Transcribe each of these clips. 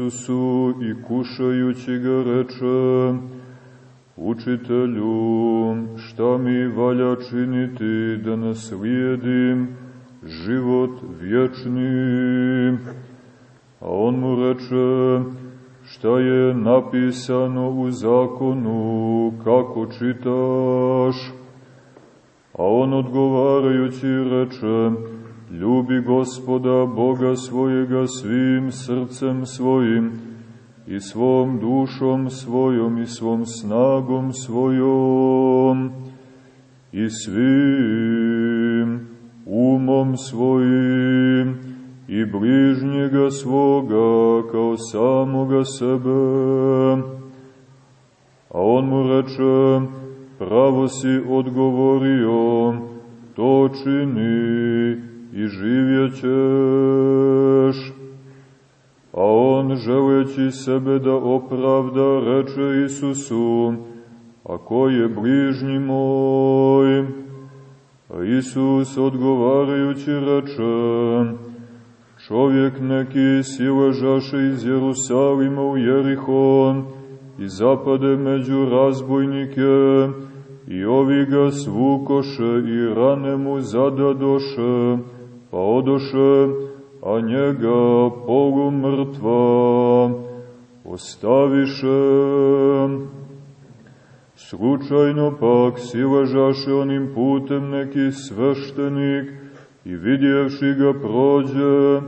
Isusu i kušajući ga reče, Učitelju, šta mi valja činiti da naslijedim život vječni? A on mu reče, šta je napisano u zakonu, kako čitaš? Gospoda Boga svojega svim srcem svojim i svom dušom svojom i svom snagom svojom i svim umom svojim i bližnjega svoga kao samoga sebe. A on mu reče, pravo si odgovorio, to čini i živjećeš. A on, želeći sebe da opravda, reče Isusu, a ko je bližnji moj? A Isus odgovarajući reče, čovjek neki siležaše iz Jerusalima u Jerihon i zapade među razbojnike i ovi ga svukoše i rane mu zadadoše, pa odoše, a njega polu mrtva ostaviše. Slučajno pak siležaše onim putem neki sveštenik i vidjevši ga prođe,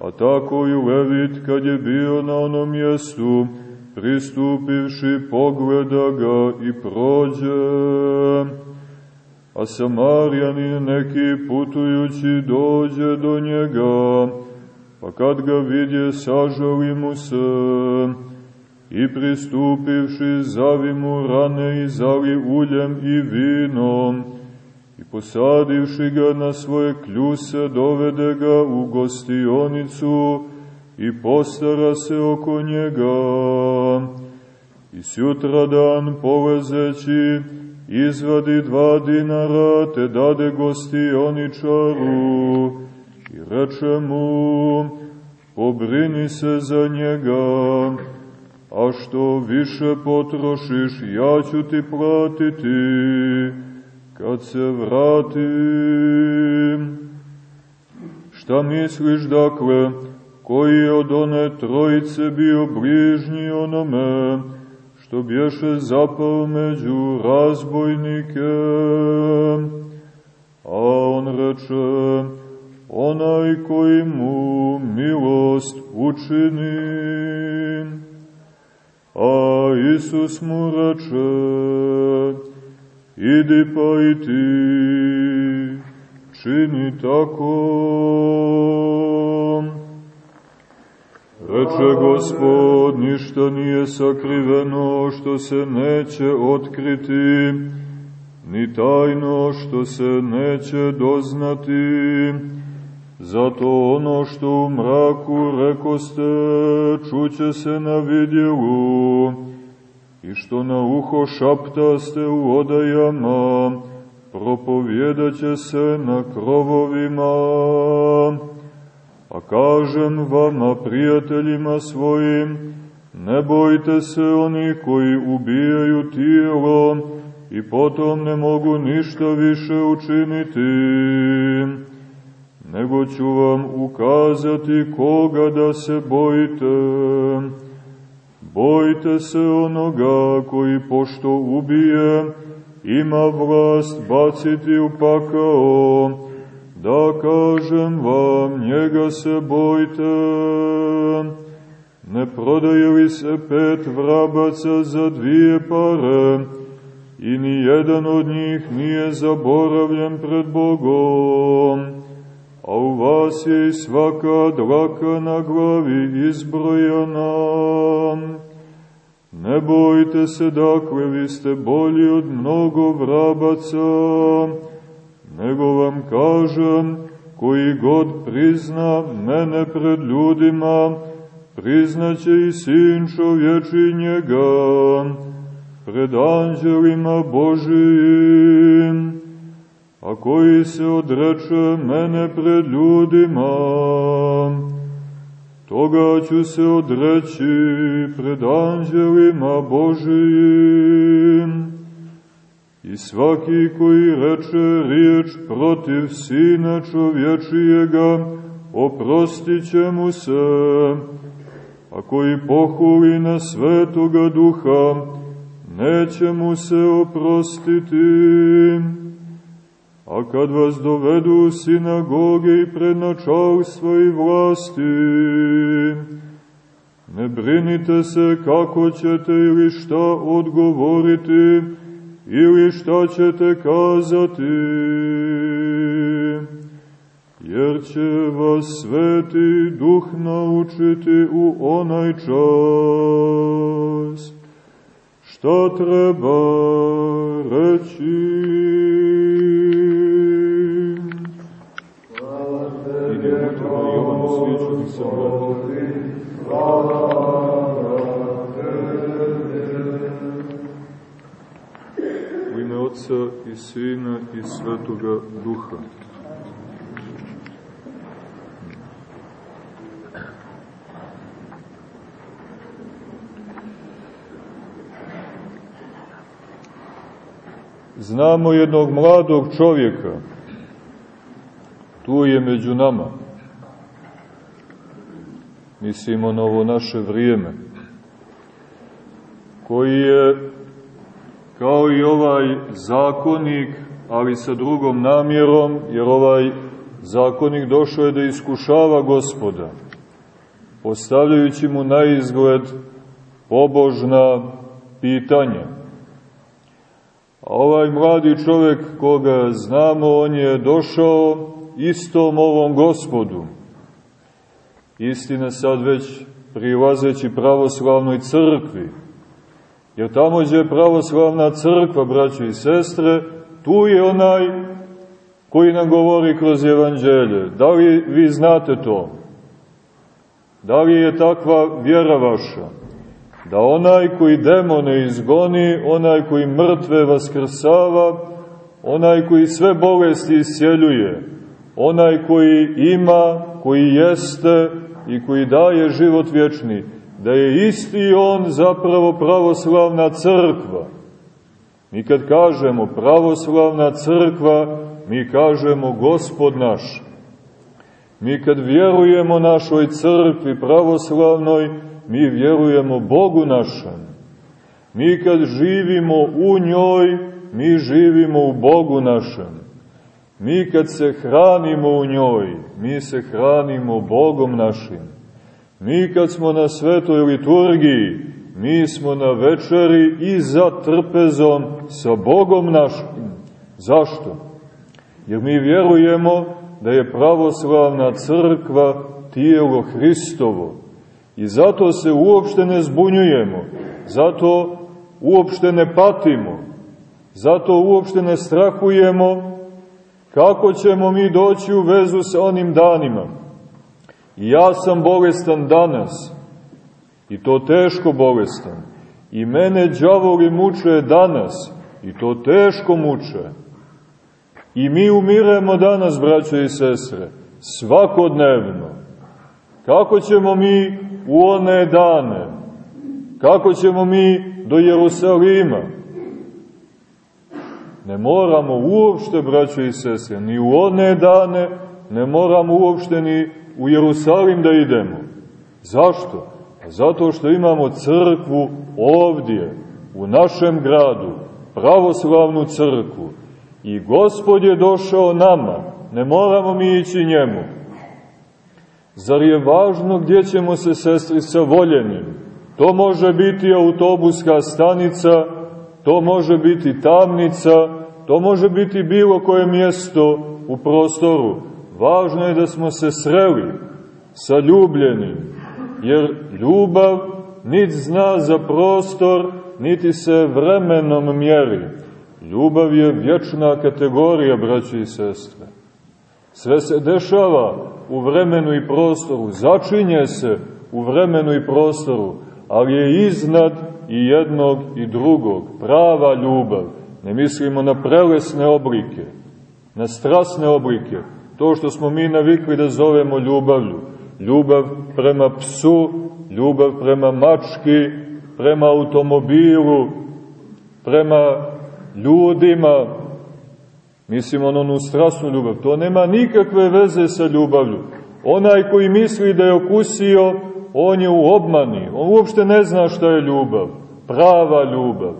a tako i Levit kad je bio na onom mjestu, pristupivši pogleda ga i prođe. A Samarjanin neki putujući dođe do njega, pa kad ga vidje sažali mu se i pristupivši zavi mu rane i zali uljem i vinom i posadivši ga na svoje kljuse dovede ga u gostionicu i postara se oko njega. I sjutra dan polezeći izvadi dva dinara te dade gostioničaru i reče mu pobrini se za njega, a što više potrošiš ja ću ti platiti. Kad se vratim. Šta misliš dakle, koji od one trojice bio bližnji onome, što bješe zapao među razbojnike? A on reče, onaj koji mu milost učini. A Isus mu reče, idi pa i ti, čini tako. Reče Gospod, ništa nije sakriveno što se neće otkriti, ni tajno što se neće doznati. Zato ono što u mraku rekoste, čuće se na vidjelu, i što na uho šaptaste u odajama, propovjedaće se na krovovima. A kažem vama, prijateljima svojim, ne bojte se oni koji ubijaju tijelo i potom ne mogu ništa više učiniti, nego ću vam ukazati koga da se bojite. Bojte se onoga koji pošto ubije, ima vlast baciti u pakao, da kažem vam, njega se bojte. Ne prodaje li se pet vrabaca za dvije pare, i ni jedan od njih nije zaboravljen pred Bogom, a u vas je i svaka dlaka na glavi izbrojana. Ne bojte se, dakle, vi ste bolji od mnogo vrabaca, nego vam kažem, koji god prizna mene pred ljudima, priznaće i sin čovječi njega, pred anđelima Božijim, a koji se odreče mene pred ljudima, Toga ću se odreći pred anđelima Božijim. I svaki koji reče riječ protiv Sina čovječijega, oprostit će mu se, a koji pohuli na svetoga duha, neće mu se oprostiti. A kad vas dovedu sinagoge i pred načalstva i vlasti, ne brinite se kako ćete ili šta odgovoriti, ili šta ćete kazati, jer će vas sveti duh naučiti u onaj čas. Šta treba reći? U ime Otca i Sina i Svetoga Duha. Znamo jednog mladog čovjeka, tu je među nama, mislimo na ovo naše vrijeme, koji je, kao i ovaj zakonik, ali sa drugom namjerom, jer ovaj zakonik došao je da iskušava gospoda, postavljajući mu na izgled pobožna pitanja. A ovaj mladi čovek koga znamo, on je došao istom ovom gospodu. Istina sad već prilazeći pravoslavnoj crkvi. Jer tamo je pravoslavna crkva, braćo i sestre, tu je onaj koji nam govori kroz evanđelje. Da li vi znate to? Da li je takva vjera vaša? da onaj koji demone izgoni, onaj koji mrtve vaskrsava, onaj koji sve bolesti isjeljuje, onaj koji ima, koji jeste i koji daje život vječni, da je isti on zapravo pravoslavna crkva. Mi kad kažemo pravoslavna crkva, mi kažemo gospod naš. Mi kad vjerujemo našoj crkvi pravoslavnoj, mi vjerujemo Bogu našem. Mi kad živimo u njoj, mi živimo u Bogu našem. Mi kad se hranimo u njoj, mi se hranimo Bogom našim. Mi kad smo na svetoj liturgiji, mi smo na večeri i za trpezom sa Bogom našim. Zašto? Jer mi vjerujemo da je pravoslavna crkva tijelo Hristovo, I zato se uopšte ne zbunjujemo, zato uopšte ne patimo, zato uopšte ne strahujemo kako ćemo mi doći u vezu sa onim danima. Ja sam bolestan danas, i to teško bolestan, i mene džavoli muče danas, i to teško muče. I mi umiremo danas, braćo i sestre, svakodnevno. Kako ćemo mi u one dane. Kako ćemo mi do Jerusalima? Ne moramo uopšte, braćo i sestre, ni u one dane, ne moramo uopšte ni u Jerusalim da idemo. Zašto? Zato što imamo crkvu ovdje, u našem gradu, pravoslavnu crkvu. I Gospod je došao nama, ne moramo mi ići njemu. Zar je važno gdje ćemo se sestri sa voljenim? To može biti autobuska stanica, to može biti tamnica, to može biti bilo koje mjesto u prostoru. Važno je da smo se sreli sa ljubljenim, jer ljubav niti zna za prostor, niti se vremenom mjeri. Ljubav je vječna kategorija, braći i sestre. Sve se dešava u vremenu i prostoru, začinje se u vremenu i prostoru, ali je iznad i jednog i drugog, prava ljubav. Ne mislimo na prelesne oblike, na strasne oblike, to što smo mi navikli da zovemo ljubavlju. ljubav prema psu, ljubav prema mački, prema automobilu, prema ljudima, mislim on onu strasnu ljubav, to nema nikakve veze sa ljubavlju. Onaj koji misli da je okusio, on je u obmani, on uopšte ne zna šta je ljubav, prava ljubav.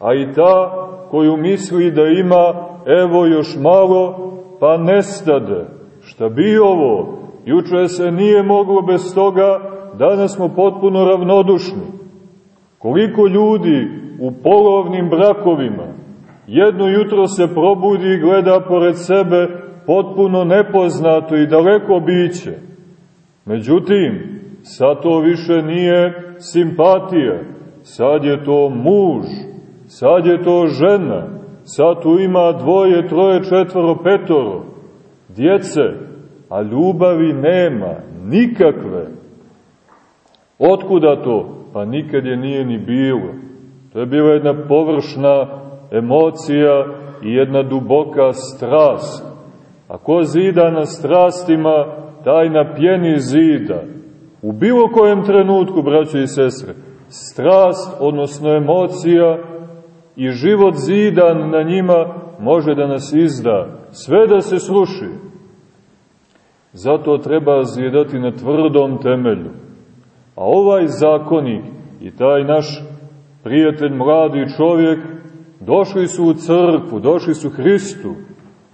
A i ta koju misli da ima, evo još malo, pa nestade. Šta bi ovo? Juče se nije moglo bez toga, danas smo potpuno ravnodušni. Koliko ljudi u polovnim brakovima jedno jutro se probudi i gleda pored sebe potpuno nepoznato i daleko biće. Međutim, sad to više nije simpatija, sad je to muž, sad je to žena, sad tu ima dvoje, troje, četvoro, petoro, djece, a ljubavi nema, nikakve. Otkuda to? Pa nikad je nije ni bilo. To je bila jedna površna emocija i jedna duboka strast. A ko zida na strastima, taj na pjeni zida. U bilo kojem trenutku, braćo i sestre, strast, odnosno emocija i život zidan na njima može da nas izda, sve da se sruši. Zato treba zidati na tvrdom temelju. A ovaj zakonik i taj naš prijatelj, mladi čovjek, došli su u crkvu, došli su Hristu,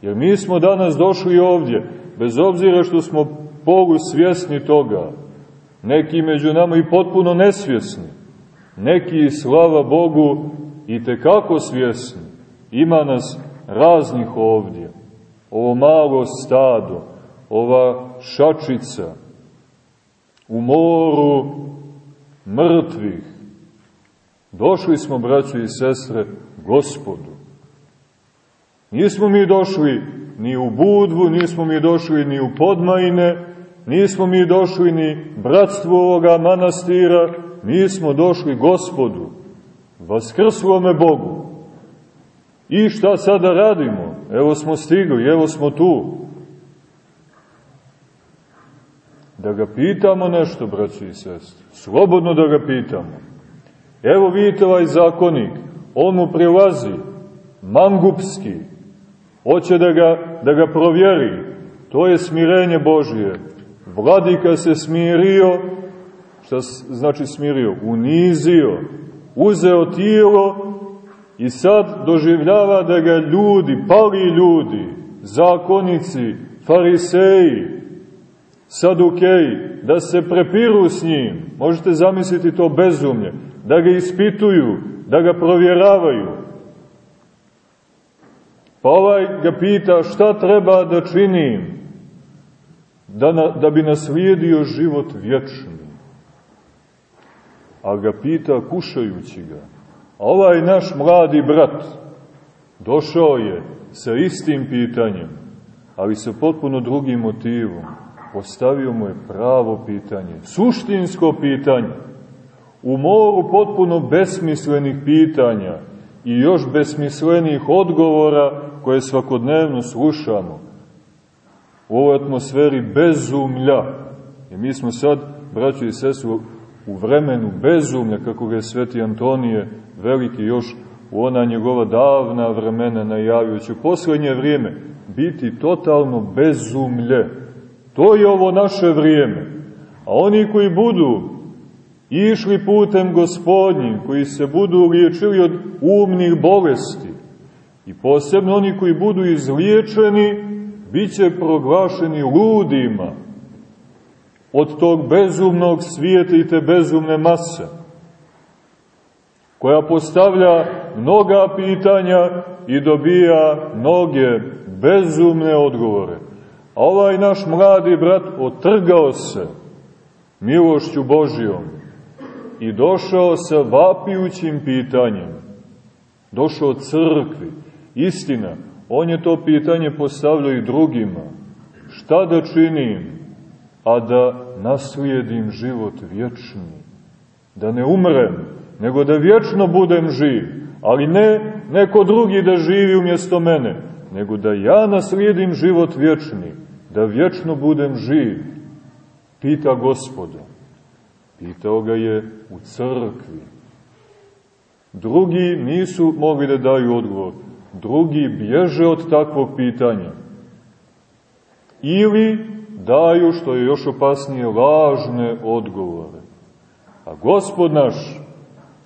jer mi smo danas došli ovdje, bez obzira što smo Bogu svjesni toga, neki među nama i potpuno nesvjesni, neki, slava Bogu, i tekako svjesni. Ima nas raznih ovdje. Ovo malo stado, ova šačica, u moru mrtvih. Došli smo, braćo i sestre, gospodu. Nismo mi došli ni u Budvu, nismo mi došli ni u Podmajne, nismo mi došli ni bratstvo ovoga manastira, mi smo došli gospodu, vaskrslo me Bogu. I šta sada radimo? Evo smo stigli, evo smo tu. Da ga pitamo nešto, braći i sestri. Slobodno da ga pitamo. Evo vidite ovaj zakonik, on mu prilazi, mangupski, hoće da ga, da ga provjeri. To je smirenje Božije. Vladika se smirio, šta znači smirio? Unizio, uzeo tijelo i sad doživljava da ga ljudi, pali ljudi, zakonici, fariseji, sadukeji, da se prepiru s njim. Možete zamisliti to bezumlje. Da ga ispituju, da ga provjeravaju. Pa ovaj ga pita šta treba da činim da, na, da bi naslijedio život vječni. A ga pita kušajući ga. A ovaj naš mladi brat došao je sa istim pitanjem, ali sa potpuno drugim motivom. Postavio mu je pravo pitanje, suštinsko pitanje. U moru potpuno besmislenih pitanja i još besmislenih odgovora koje svakodnevno slušamo u ovoj atmosferi bezumlja. I mi smo sad, braćo i sesu, u vremenu bezumlja, kako ga je sveti Antonije veliki još u ona njegova davna vremena najavio, će u poslednje vrijeme biti totalno bezumlje. To je ovo naše vrijeme. A oni koji budu išli putem gospodnjim, koji se budu liječili od umnih bolesti, i posebno oni koji budu izliječeni, bit će proglašeni ludima od tog bezumnog svijeta i te bezumne mase, koja postavlja mnoga pitanja i dobija mnoge bezumne odgovore. A ovaj naš mladi brat otrgao se milošću Božijom i došao sa vapijućim pitanjem. Došao crkvi. Istina, On je to pitanje postavljao i drugima. Šta da činim, a da naslijedim život vječni? Da ne umrem, nego da vječno budem živ. Ali ne neko drugi da živi umjesto mene, nego da ja naslijedim život vječni, da vječno budem živ. Pita gospoda. Pitao ga je u crkvi. Drugi nisu mogli da daju odgovor. Drugi bježe od takvog pitanja. Ili daju, što je još opasnije, lažne odgovore. A gospod naš,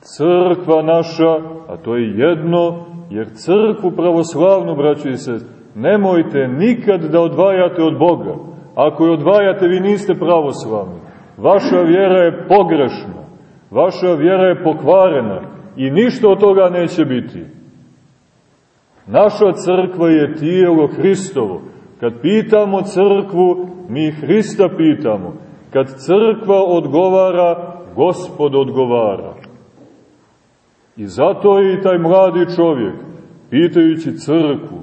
crkva naša, a to je jedno, jer crkvu pravoslavnu, braćo i se, nemojte nikad da odvajate od Boga. Ako je odvajate, vi niste pravoslavni. Vaša vjera je pogrešna, vaša vjera je pokvarena i ništa od toga neće biti. Naša crkva je tijelo Hristovo. Kad pitamo crkvu, mi Hrista pitamo. Kad crkva odgovara, Gospod odgovara. I zato je i taj mladi čovjek, pitajući crkvu,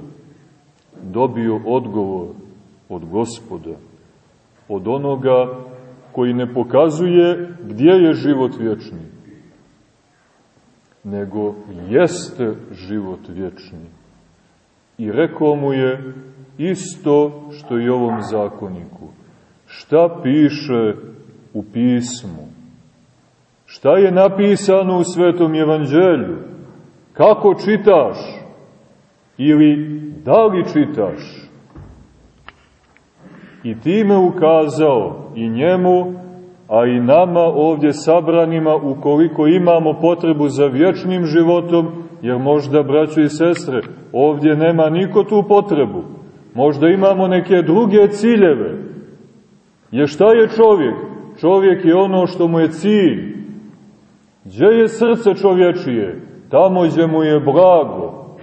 dobio odgovor od gospoda, od onoga koji ne pokazuje gdje je život vječni, nego jeste život vječni. I rekao mu je isto što i ovom zakoniku. Šta piše u pismu? Šta je napisano u Svetom Evanđelju? Kako čitaš? Ili da li čitaš? I time ukazao i njemu, a i nama ovdje sabranima, ukoliko imamo potrebu za vječnim životom, jer možda, braćo i sestre, ovdje nema niko tu potrebu. Možda imamo neke druge ciljeve. Jer šta je čovjek? Čovjek je ono što mu je cilj. Gdje je srce čovječije? Tamo gdje mu je blago.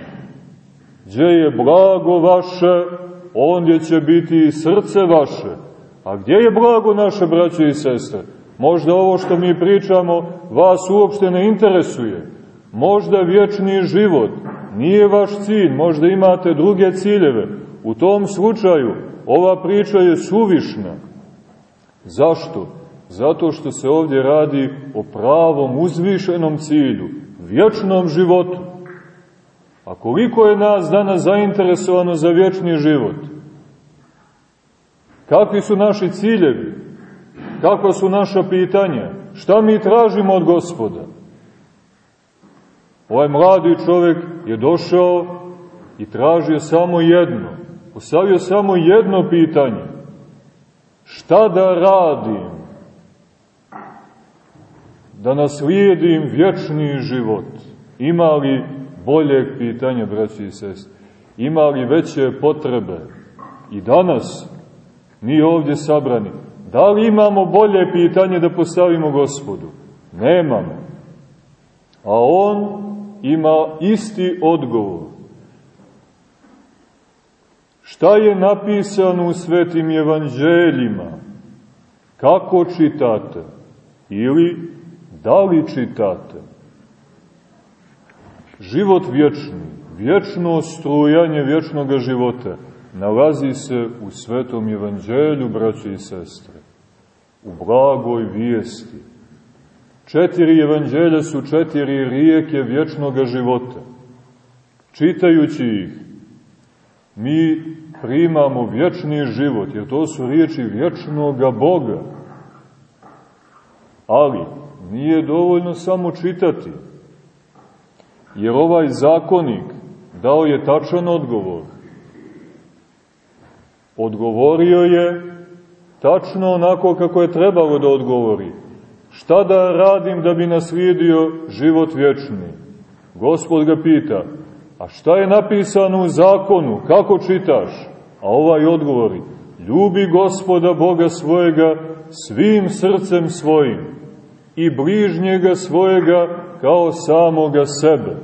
Gdje je blago vaše, ondje će biti i srce vaše. A gdje je blago naše, braće i sestre? Možda ovo što mi pričamo vas uopšte ne interesuje. Možda vječni život nije vaš cilj, možda imate druge ciljeve. U tom slučaju ova priča je suvišna. Zašto? Zato što se ovdje radi o pravom uzvišenom cilju, vječnom životu. A koliko je nas danas zainteresovano za vječni život? Kakvi su naši ciljevi? Kakva su naša pitanja? Šta mi tražimo od gospoda? Ovaj mladi čovjek je došao i tražio samo jedno. Postavio samo jedno pitanje. Šta da radim? Da naslijedim vječni život. Ima li boljeg pitanja, braći i sest? Ima li veće potrebe? I danas, mi ovdje sabrani, da li imamo bolje pitanje da postavimo gospodu? Nemamo. A on ima isti odgovor. Šta je napisano u svetim evanđeljima? Kako čitate? Ili da li čitate? Život vječni, vječno strujanje vječnog života, nalazi se u svetom evanđelju, braći i sestre, u blagoj vijesti. Četiri evanđelja su četiri rijeke vječnog života. Čitajući ih, mi primamo vječni život, jer to su riječi vječnog Boga. Ali nije dovoljno samo čitati, jer ovaj zakonik dao je tačan odgovor. Odgovorio je tačno onako kako je trebalo da odgovori. Šta da radim da bi naslijedio život vječni? Gospod ga pita, A šta je napisano u zakonu? Kako čitaš? A ovaj odgovori, ljubi gospoda Boga svojega svim srcem svojim i bližnjega svojega kao samoga sebe.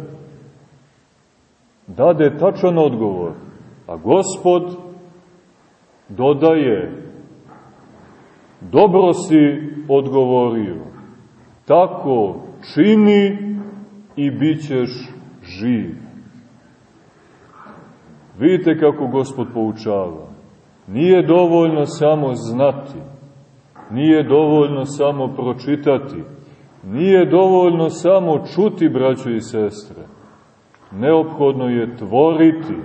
Dade tačan odgovor, a gospod dodaje, dobro si odgovorio, tako čini i bit ćeš živ. Vidite kako Gospod poučava. Nije dovoljno samo znati, nije dovoljno samo pročitati, nije dovoljno samo čuti, braćo i sestre. Neophodno je tvoriti.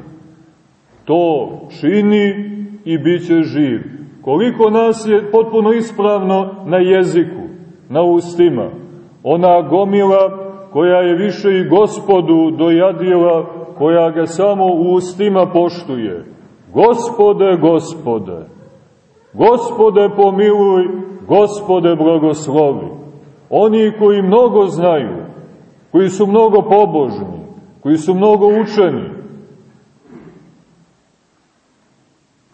To čini i bit će živ. Koliko nas je potpuno ispravno na jeziku, na ustima. Ona gomila koja je više i gospodu dojadila, koja ga samo u ustima poštuje. Gospode, gospode, gospode pomiluj, gospode blagoslovi. Oni koji mnogo znaju, koji su mnogo pobožni, koji su mnogo učeni,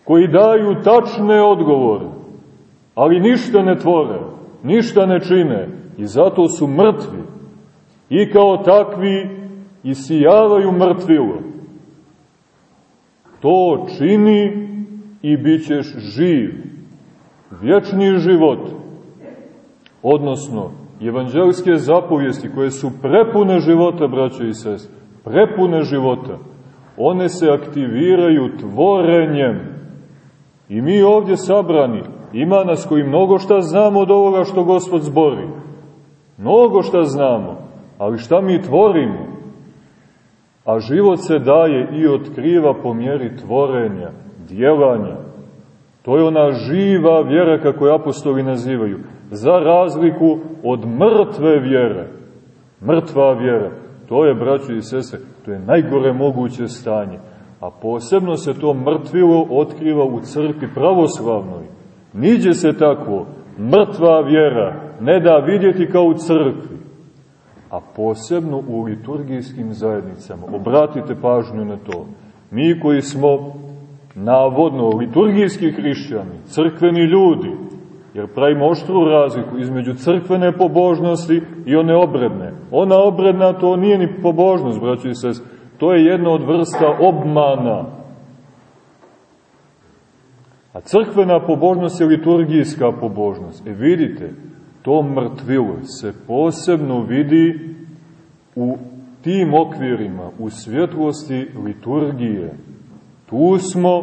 koji daju tačne odgovore, ali ništa ne tvore, ništa ne čine i zato su mrtvi i kao takvi isijavaju mrtvilo. To čini i bit ćeš živ. Vječni život, odnosno evanđelske zapovijesti koje su prepune života, braćo i sest, prepune života, one se aktiviraju tvorenjem. I mi ovdje sabrani, ima nas koji mnogo šta znamo od ovoga što Gospod zbori. Mnogo šta znamo, ali šta mi tvorimo? A život se daje i otkriva po mjeri tvorenja, djelanja. To je ona živa vjera kako je apostoli nazivaju, za razliku od mrtve vjere. Mrtva vjera, to je, braćo i sese, to je najgore moguće stanje. A posebno se to mrtvilo otkriva u crkvi pravoslavnoj. Niđe se tako mrtva vjera ne da vidjeti kao u crkvi, a posebno u liturgijskim zajednicama. Obratite pažnju na to. Mi koji smo navodno liturgijski hrišćani, crkveni ljudi, jer pravimo oštru razliku između crkvene pobožnosti i one obredne. Ona obredna to nije ni pobožnost, braćo i sest, to je jedna od vrsta obmana. A crkvena pobožnost je liturgijska pobožnost. E vidite, to mrtvilo se posebno vidi u tim okvirima, u svjetlosti liturgije. Tu smo,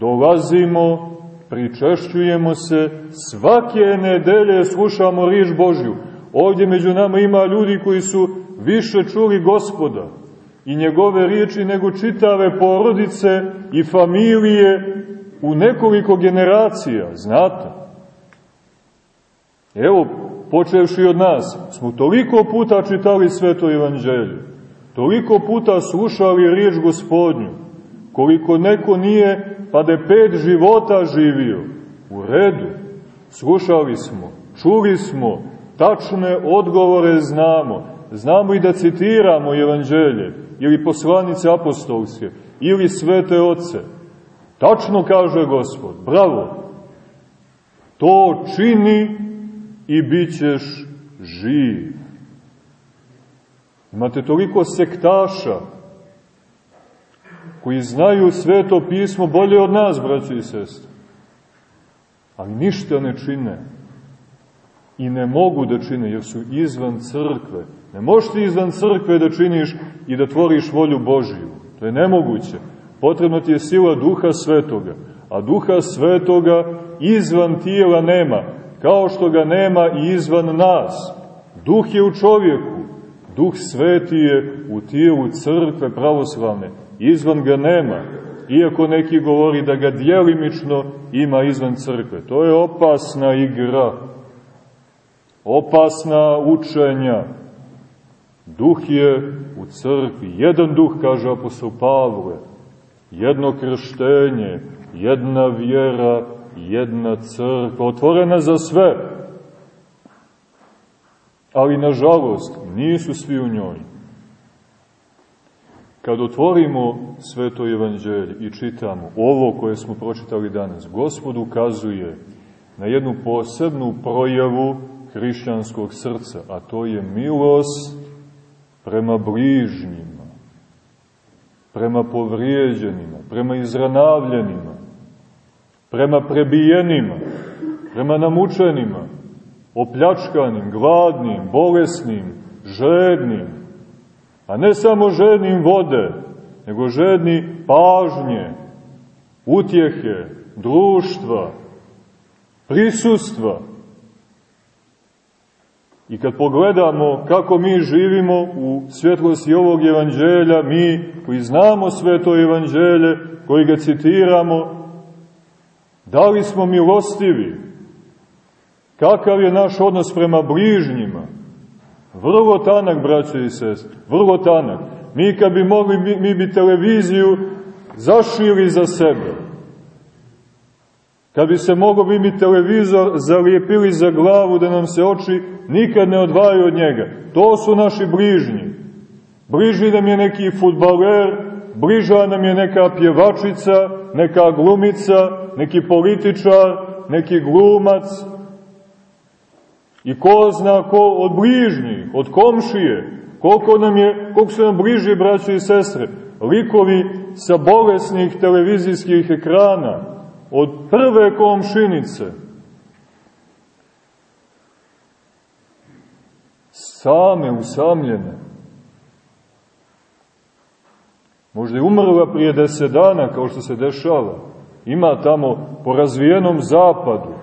dolazimo, pričešćujemo se, svake nedelje slušamo riž Božju. Ovdje među nama ima ljudi koji su više čuli gospoda i njegove riječi nego čitave porodice i familije u nekoliko generacija, znate. Evo, počevši od nas, smo toliko puta čitali sveto evanđelje, toliko puta slušali riječ gospodnju, koliko neko nije, pa da pet života živio, u redu, slušali smo, čuli smo, tačne odgovore znamo, znamo i da citiramo evanđelje, ili poslanice apostolske, ili svete oce. Tačno kaže gospod, bravo, to čini i bit ćeš živ. Imate toliko sektaša koji znaju sveto pismo bolje od nas, braći i sestre, ali ništa ne čine i ne mogu da čine jer su izvan crkve. Ne možeš izvan crkve da činiš i da tvoriš volju Božiju. To je nemoguće. Potrebno ti je sila duha svetoga, a duha svetoga izvan tijela nema kao što ga nema i izvan nas. Duh je u čovjeku, duh sveti je u tijelu crkve pravoslavne, izvan ga nema, iako neki govori da ga dijelimično ima izvan crkve. To je opasna igra, opasna učenja. Duh je u crkvi, jedan duh, kaže apostol Pavle, jedno krštenje, jedna vjera, jedna crkva, otvorena za sve. Ali, nažalost, nisu svi u njoj. Kad otvorimo sveto evanđelje i čitamo ovo koje smo pročitali danas, Gospod ukazuje na jednu posebnu projavu hrišćanskog srca, a to je milost prema bližnjima, prema povrijeđenima, prema izranavljenima, prema prebijenima, prema namučenima, opljačkanim, gladnim, bolesnim, žednim, a ne samo žednim vode, nego žedni pažnje, utjehe, društva, prisustva. I kad pogledamo kako mi živimo u svjetlosti ovog evanđelja, mi koji znamo sveto evanđelje, koji ga citiramo, Da li smo milostivi? Kakav je naš odnos prema bližnjima? Vrlo tanak, braćo i sest, vrlo tanak. Mi kad bi mogli, mi, bi televiziju zašili za sebe. Kad bi se moglo bi mi televizor zalijepili za glavu da nam se oči nikad ne odvaju od njega. To su naši bližnji. Bliži nam je neki futbaler, bliža nam je neka pjevačica, neka glumica, neki političar, neki glumac. I ko zna ko od bližnjih, od komšije, koliko, nam je, koliko su nam bliži braći i sestre, likovi sa bolesnih televizijskih ekrana, od prve komšinice, same, usamljene. Možda je umrla prije deset dana, kao što se dešava. Ima tamo po razvijenom zapadu.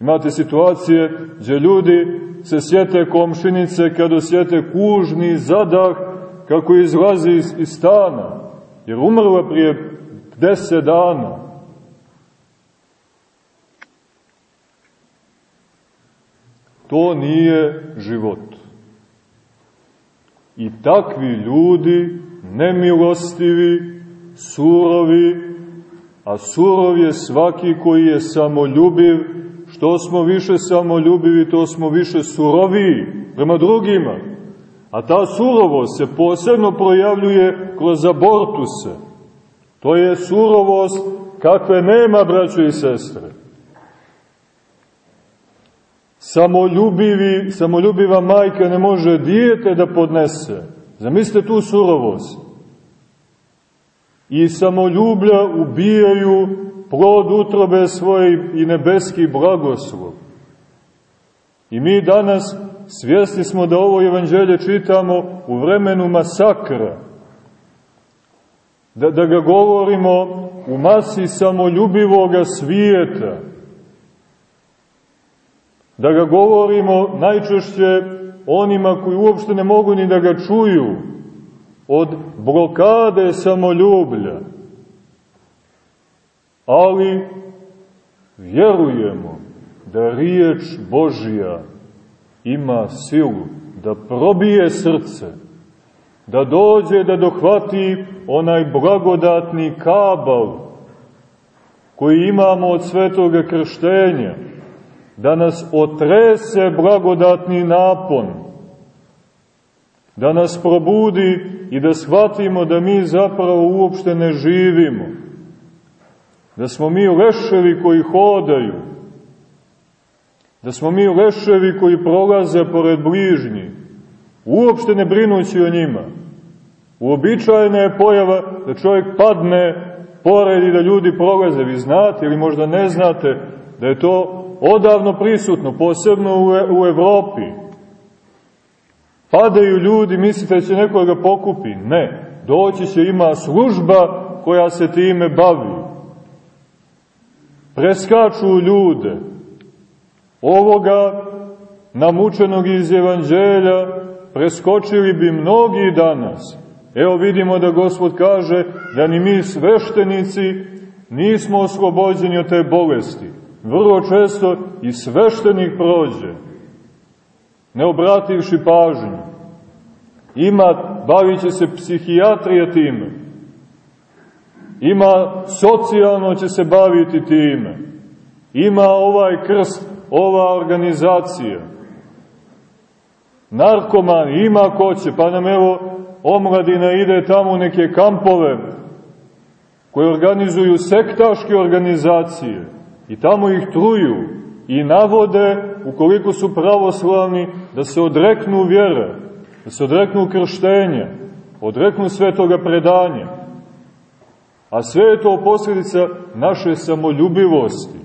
Imate situacije gdje ljudi se sjete komšinice kad osjete kužni zadah kako izlazi iz, iz stana. Jer umrla prije deset dana. To nije život. I takvi ljudi, nemilostivi, surovi, a surov je svaki koji je samoljubiv, što smo više samoljubivi, to smo više suroviji prema drugima. A ta surovost se posebno projavljuje kroz abortuse. To je surovost kakve nema, braćo i sestre samoljubivi, samoljubiva majka ne može dijete da podnese. Zamislite tu surovost. I samoljublja ubijaju plod utrobe svoje i nebeski blagoslov. I mi danas svjesni smo da ovo evanđelje čitamo u vremenu masakra. Da, da ga govorimo u masi samoljubivoga svijeta da ga govorimo najčešće onima koji uopšte ne mogu ni da ga čuju, od blokade samoljublja. Ali vjerujemo da riječ Božija ima silu da probije srce, da dođe da dohvati onaj blagodatni kabal koji imamo od svetoga krštenja, da nas otrese blagodatni napon, da nas probudi i da shvatimo da mi zapravo uopšte ne živimo, da smo mi leševi koji hodaju, da smo mi leševi koji prolaze pored bližnji, uopšte ne brinući o njima. Uobičajena je pojava da čovjek padne pored i da ljudi prolaze. Vi znate ili možda ne znate da je to odavno prisutno, posebno u, e, u Evropi. Padaju ljudi, mislite da će neko da ga pokupi? Ne. Doći će, ima služba koja se time bavi. Preskaču ljude. Ovoga namučenog iz evanđelja preskočili bi mnogi danas. Evo vidimo da Gospod kaže da ni mi sveštenici nismo oslobođeni od te bolesti vrlo često i sveštenik prođe, ne obrativši pažnju. Ima, bavit se psihijatrija time. Ima, socijalno će se baviti time. Ima ovaj krst, ova organizacija. Narkoman, ima ko će, pa nam evo omladina ide tamo neke kampove koje organizuju sektaške organizacije I tamo ih truju i navode, ukoliko su pravoslavni, da se odreknu vjere, da se odreknu krštenja, odreknu svetoga predanja. A sve je to posljedica naše samoljubivosti,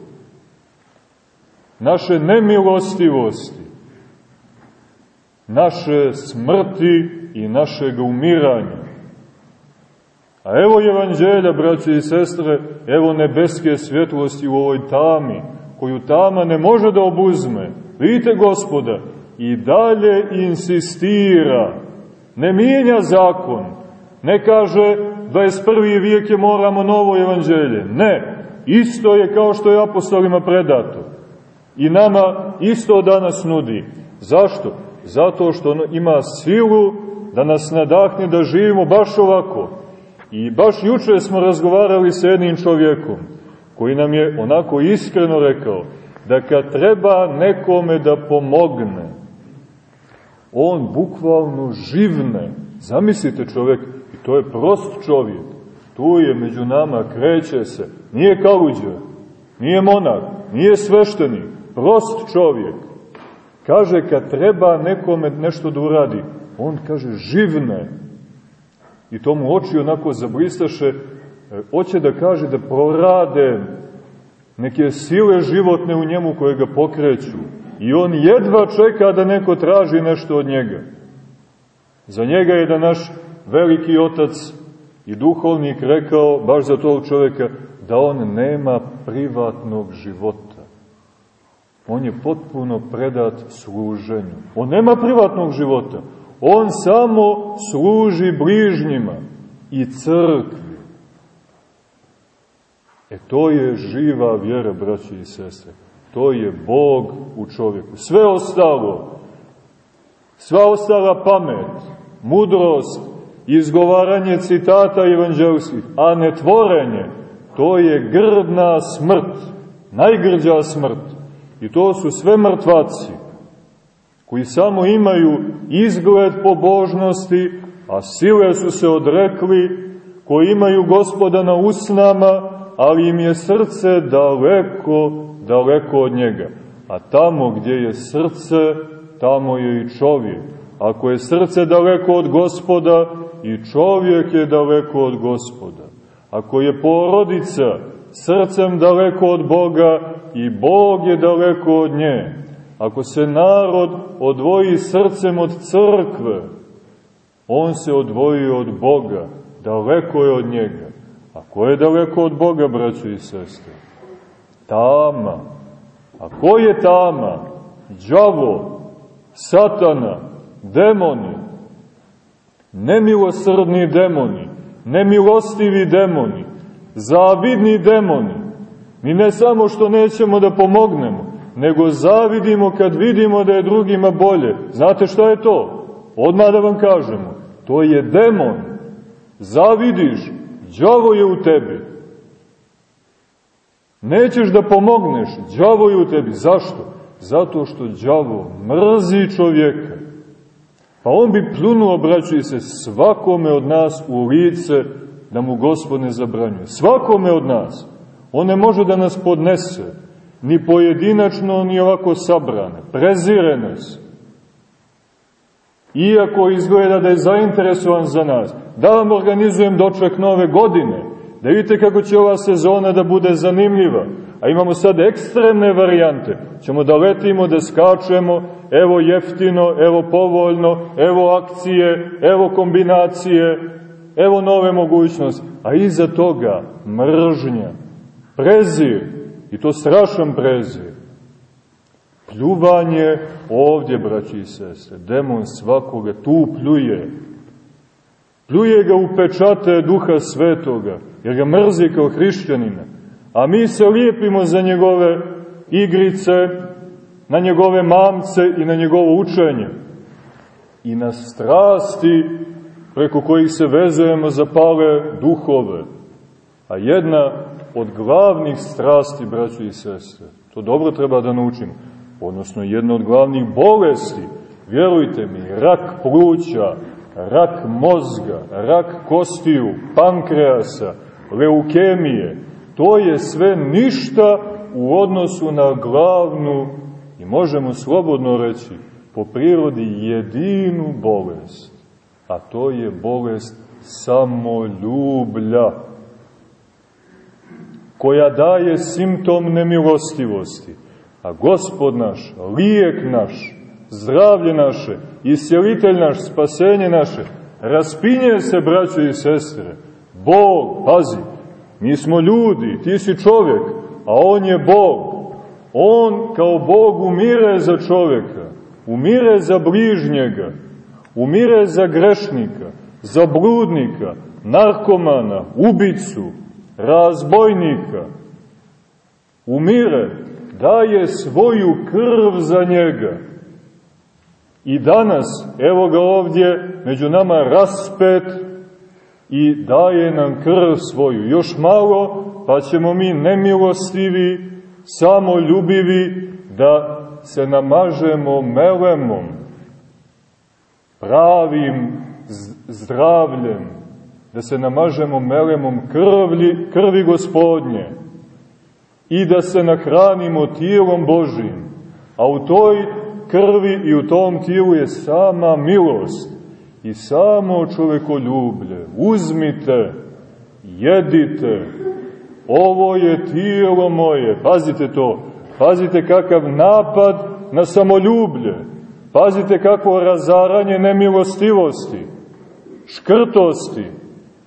naše nemilostivosti, naše smrti i našeg umiranja. A evo evanđelja, braće i sestre, evo nebeske svjetlosti u ovoj tami, koju tama ne može da obuzme. Vidite gospoda, i dalje insistira, ne mijenja zakon, ne kaže 21. vijek je moramo novo evanđelje, ne, isto je kao što je apostolima predato. I nama isto danas nudi. Zašto? Zato što ono ima silu da nas nadahne da živimo baš ovako. I baš juče smo razgovarali sa jednim čovjekom koji nam je onako iskreno rekao da kad treba nekome da pomogne, on bukvalno živne. Zamislite čovjek, i to je prost čovjek, tu je među nama, kreće se, nije kaluđer, nije monak, nije sveštenik, prost čovjek. Kaže, kad treba nekome nešto da uradi, on kaže, živne. I to mu oči onako zablistaše, hoće da kaže da prorade neke sile životne u njemu koje ga pokreću. I on jedva čeka da neko traži nešto od njega. Za njega je da naš veliki otac i duhovnik rekao, baš za tog čoveka, da on nema privatnog života. On je potpuno predat služenju. On nema privatnog života. On samo služi bližnjima i crkvi. E to je živa vjera, braći i sestre. To je Bog u čovjeku. Sve ostalo, sva ostala pamet, mudrost, izgovaranje citata evanđelskih, a ne tvorenje, to je grdna smrt, najgrđa smrt. I to su sve mrtvaci, koji samo imaju izgled pobožnosti, a sile su se odrekli, koji imaju gospoda na usnama, ali im je srce daleko, daleko od njega. A tamo gdje je srce, tamo je i čovjek. Ako je srce daleko od gospoda, i čovjek je daleko od gospoda. Ako je porodica srcem daleko od Boga, i Bog je daleko od nje. Ako se narod odvoji srcem od crkve, on se odvoji od Boga, daleko je od njega. A ko je daleko od Boga, braćo i sestre? Tama. A ko je tama? Đavo, satana, demoni, nemilosrdni demoni, nemilostivi demoni, zavidni demoni. Mi ne samo što nećemo da pomognemo, nego zavidimo kad vidimo da je drugima bolje. Znate šta je to? Odmah da vam kažemo. To je demon. Zavidiš, đavo je u tebi. Nećeš da pomogneš, đavo je u tebi. Zašto? Zato što đavo mrzi čovjeka. Pa on bi plunuo, braći se, svakome od nas u lice da mu gospod ne zabranjuje. Svakome od nas. On ne može da nas podnese, ni pojedinačno, ni ovako sabrane. Prezire nas. Iako izgleda da je zainteresovan za nas, da vam organizujem doček nove godine, da vidite kako će ova sezona da bude zanimljiva, a imamo sad ekstremne varijante, ćemo da letimo, da skačemo, evo jeftino, evo povoljno, evo akcije, evo kombinacije, evo nove mogućnosti, a iza toga mržnja, prezir, i to strašan prezir, pljuvanje ovdje, braći i sestre, demon svakoga tu pljuje, pljuje ga u pečate duha svetoga, jer ga mrzi kao hrišćanina, a mi se lijepimo za njegove igrice, na njegove mamce i na njegovo učenje. I na strasti preko kojih se vezujemo za pale duhove. A jedna od glavnih strasti, braćo i sestre, to dobro treba da naučimo, odnosno jedna od glavnih bolesti, vjerujte mi, rak pluća, rak mozga, rak kostiju, pankreasa, leukemije, to je sve ništa u odnosu na glavnu i možemo slobodno reći po prirodi jedinu bolest, a to je bolest samoljublja, koja daje simptom nemilostivosti, a gospod naš, lijek naš, zdravlje naše, isjelitelj naš, spasenje naše, raspinje se, braćo i sestre, Bog, pazi, mi smo ljudi, ti si čovjek, a on je Bog, On kao Bog umire za čoveka, umire za bližnjega, umire za grešnika, za bludnika, narkomana, ubicu, razbojnika, umire, daje svoju krv za njega. I danas, evo ga ovdje, među nama raspet i daje nam krv svoju. Još malo, pa ćemo mi nemilostivi, samo ljubivi, da se namažemo melemom, pravim zdravljem, da se namažemo melemom krvlji, krvi gospodnje i da se nahranimo tijelom Božim. A u toj krvi i u tom tijelu je sama milost i samo čovekoljublje. Uzmite, jedite, ovo je tijelo moje, pazite to, pazite kakav napad na samoljublje, pazite kako razaranje nemilostivosti, škrtosti,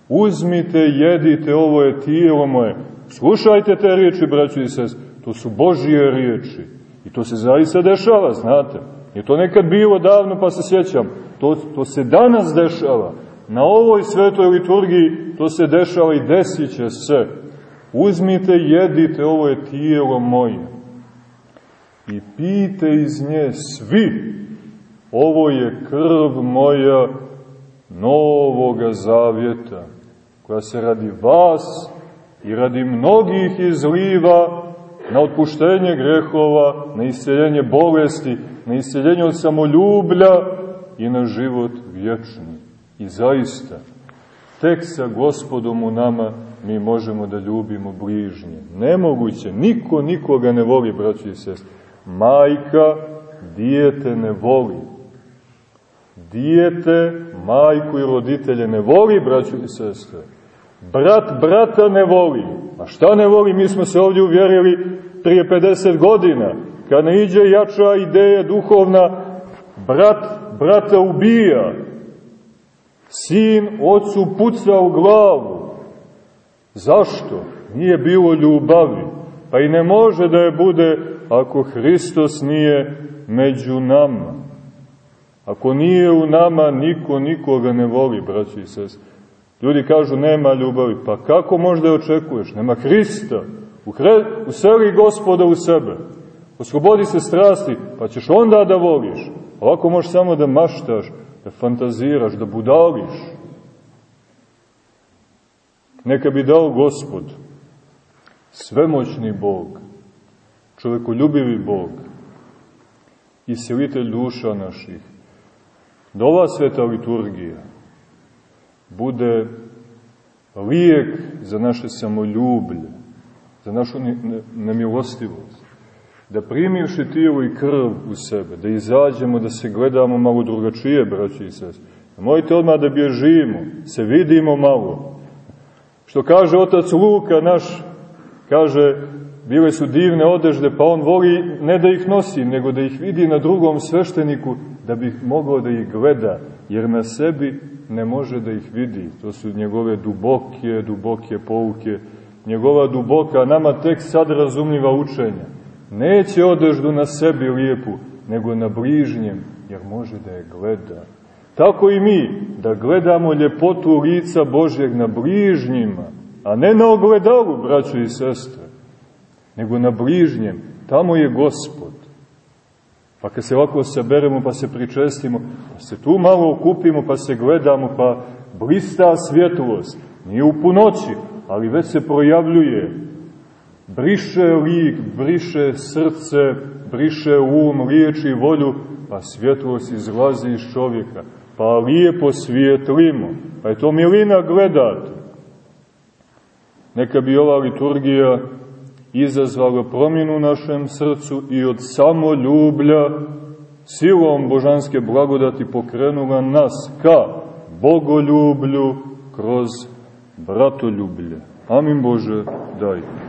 uzmite, jedite, ovo je tijelo moje. Slušajte te riječi, braći i sest, to su Božije riječi. I to se zaista dešava, znate. Je to nekad bilo davno, pa se sjećam. To, to se danas dešava. Na ovoj svetoj liturgiji to se dešava i desit će se. Uzmite, jedite, ovo je tijelo moje. I pite iz nje svi. Ovo je krv moja novoga zavjeta koja se radi vas i radi mnogih izliva na otpuštenje grehova, na isceljenje bolesti, na isceljenje od samoljublja i na život vječni. I zaista, tek sa gospodom u nama mi možemo da ljubimo bližnje. Nemoguće, niko nikoga ne voli, braći i sest. Majka dijete ne voli. Dijete, majku i roditelje ne voli, braći i sestre. Brat brata ne voli. A šta ne voli? Mi smo se ovdje uvjerili prije 50 godina. Kad ne iđe jača ideja duhovna, brat brata ubija. Sin ocu puca u glavu. Zašto? Nije bilo ljubavi. Pa i ne može da je bude ako Hristos nije među nama. Ako nije u nama, niko nikoga ne voli, braći i sestri. Ljudi kažu nema ljubavi. Pa kako možda je očekuješ? Nema Hrista. Useli gospoda u sebe. Oslobodi se strasti, pa ćeš onda da voliš. Ovako možeš samo da maštaš, da fantaziraš, da budališ. Neka bi dao gospod, svemoćni Bog, čovekoljubivi Bog, isilitelj duša naših, da ova sveta liturgija, bude lijek za naše samoljublje, za našu nemilostivost, da primivši tijelo i krv u sebe, da izađemo, da se gledamo malo drugačije, braći i sest. Mojte odmah da bježimo, se vidimo malo. Što kaže otac Luka naš, kaže, bile su divne odežde, pa on voli ne da ih nosi, nego da ih vidi na drugom svešteniku, da bi mogao da ih gleda, jer na sebi ne može da ih vidi. To su njegove duboke, duboke pouke, njegova duboka, nama tek sad razumljiva učenja. Neće odeždu na sebi lijepu, nego na bližnjem, jer može da je gleda. Tako i mi, da gledamo ljepotu lica Božjeg na bližnjima, a ne na ogledalu, braćo i sestre, nego na bližnjem. Tamo je Gospod. Pa kad se ovako saberemo, pa se pričestimo, pa se tu malo okupimo, pa se gledamo, pa blista svjetlost. Nije u punoći, ali već se projavljuje. Briše lik, briše srce, briše um, riječ i volju, pa svjetlost izlazi iz čovjeka. Pa lijepo svijetlimo. Pa je to milina gledati. Neka bi ova liturgija izazvala promjenu u našem srcu i od samoljublja silom božanske blagodati pokrenula nas ka bogoljublju kroz bratoljublje. Amin Bože, daj.